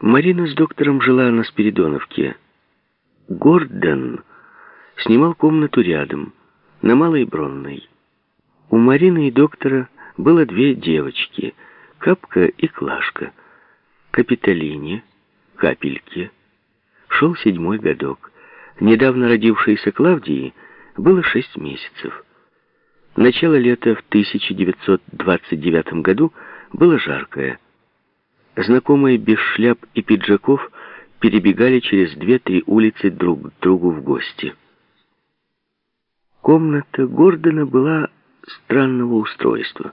Марина с доктором жила на Спиридоновке. Гордон снимал комнату рядом, на Малой Бронной. У Марины и доктора было две девочки, Капка и Клашка. Капитолине, Капельке, шел седьмой годок. Недавно родившейся Клавдии было шесть месяцев. Начало лета в 1929 году было жаркое. Знакомые без шляп и пиджаков перебегали через две-три улицы друг к другу в гости. Комната Гордона была странного устройства.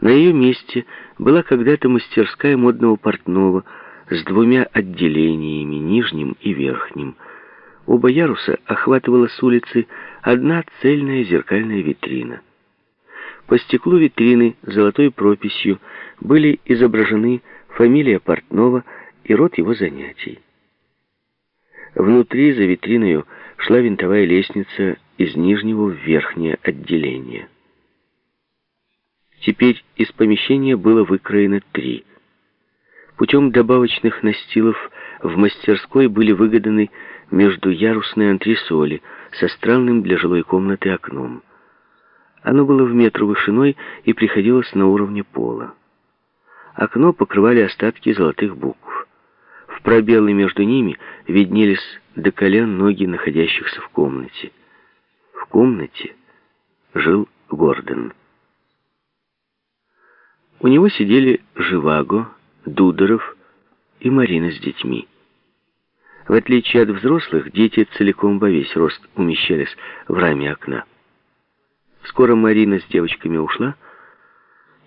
На ее месте была когда-то мастерская модного портного с двумя отделениями, нижним и верхним. Оба яруса охватывала с улицы одна цельная зеркальная витрина. По стеклу витрины золотой прописью были изображены фамилия портного и род его занятий. Внутри, за витриною, шла винтовая лестница из нижнего в верхнее отделение. Теперь из помещения было выкроено три. Путем добавочных настилов в мастерской были выгоданы междуярусные антресоли со странным для жилой комнаты окном. Оно было в метр вышиной и приходилось на уровне пола. Окно покрывали остатки золотых букв. В пробелы между ними виднелись до колен ноги находящихся в комнате. В комнате жил Гордон. У него сидели Живаго, Дудоров и Марина с детьми. В отличие от взрослых, дети целиком во весь рост умещались в раме окна. Скоро Марина с девочками ушла,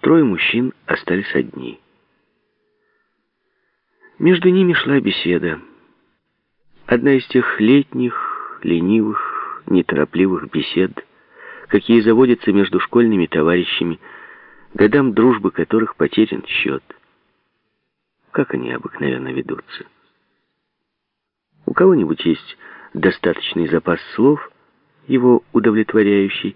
трое мужчин остались одни. Между ними шла беседа. Одна из тех летних, ленивых, неторопливых бесед, какие заводятся между школьными товарищами, годам дружбы которых потерян счет. Как они обыкновенно ведутся? У кого-нибудь есть достаточный запас слов, его удовлетворяющий.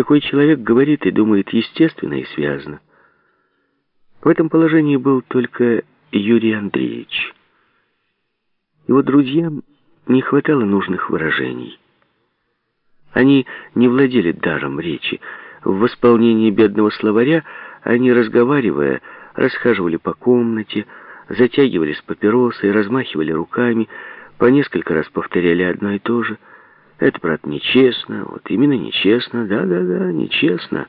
Такой человек говорит и думает естественно и связно. В этом положении был только Юрий Андреевич. Его друзьям не хватало нужных выражений. Они не владели даром речи, в восполнении бедного словаря они, разговаривая, расхаживали по комнате, затягивались папиросой, размахивали руками, по несколько раз повторяли одно и то же. Это, брат, нечестно, вот именно нечестно, да-да-да, нечестно.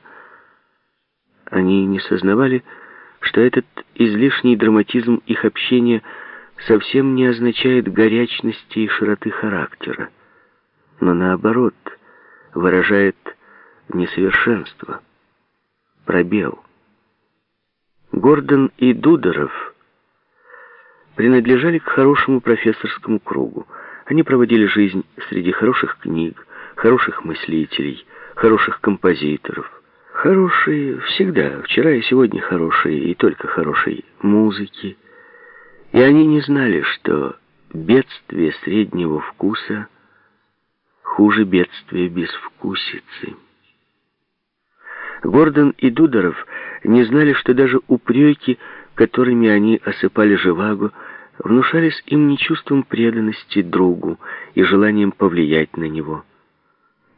Они не сознавали, что этот излишний драматизм их общения совсем не означает горячности и широты характера, но наоборот выражает несовершенство, пробел. Гордон и Дудоров принадлежали к хорошему профессорскому кругу. Они проводили жизнь среди хороших книг, хороших мыслителей, хороших композиторов. Хорошие всегда, вчера и сегодня хорошие, и только хорошей музыки. И они не знали, что бедствие среднего вкуса хуже бедствия безвкусицы. Гордон и Дудоров не знали, что даже упреки, которыми они осыпали Живаго, внушались им не чувством преданности другу и желанием повлиять на него,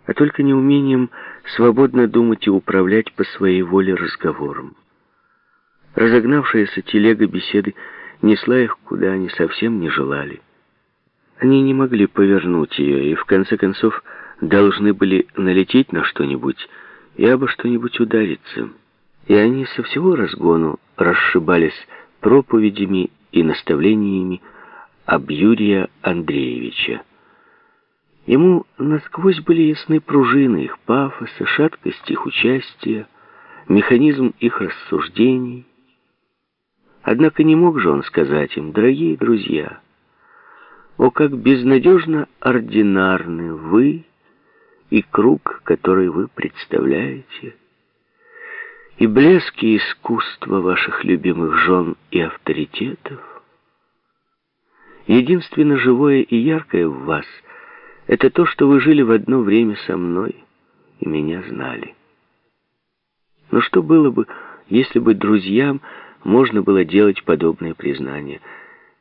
а только неумением свободно думать и управлять по своей воле разговором. Разогнавшаяся телега беседы несла их, куда они совсем не желали. Они не могли повернуть ее и, в конце концов, должны были налететь на что-нибудь, и обо что-нибудь удариться. И они со всего разгону расшибались проповедями и наставлениями об Юрия Андреевича. Ему насквозь были ясны пружины их пафоса, шаткость их участия, механизм их рассуждений. Однако не мог же он сказать им, дорогие друзья, о, как безнадежно ординарны вы, и круг, который вы представляете, и блески искусства ваших любимых жен и авторитетов. Единственно живое и яркое в вас — это то, что вы жили в одно время со мной и меня знали. Но что было бы, если бы друзьям можно было делать подобные признания –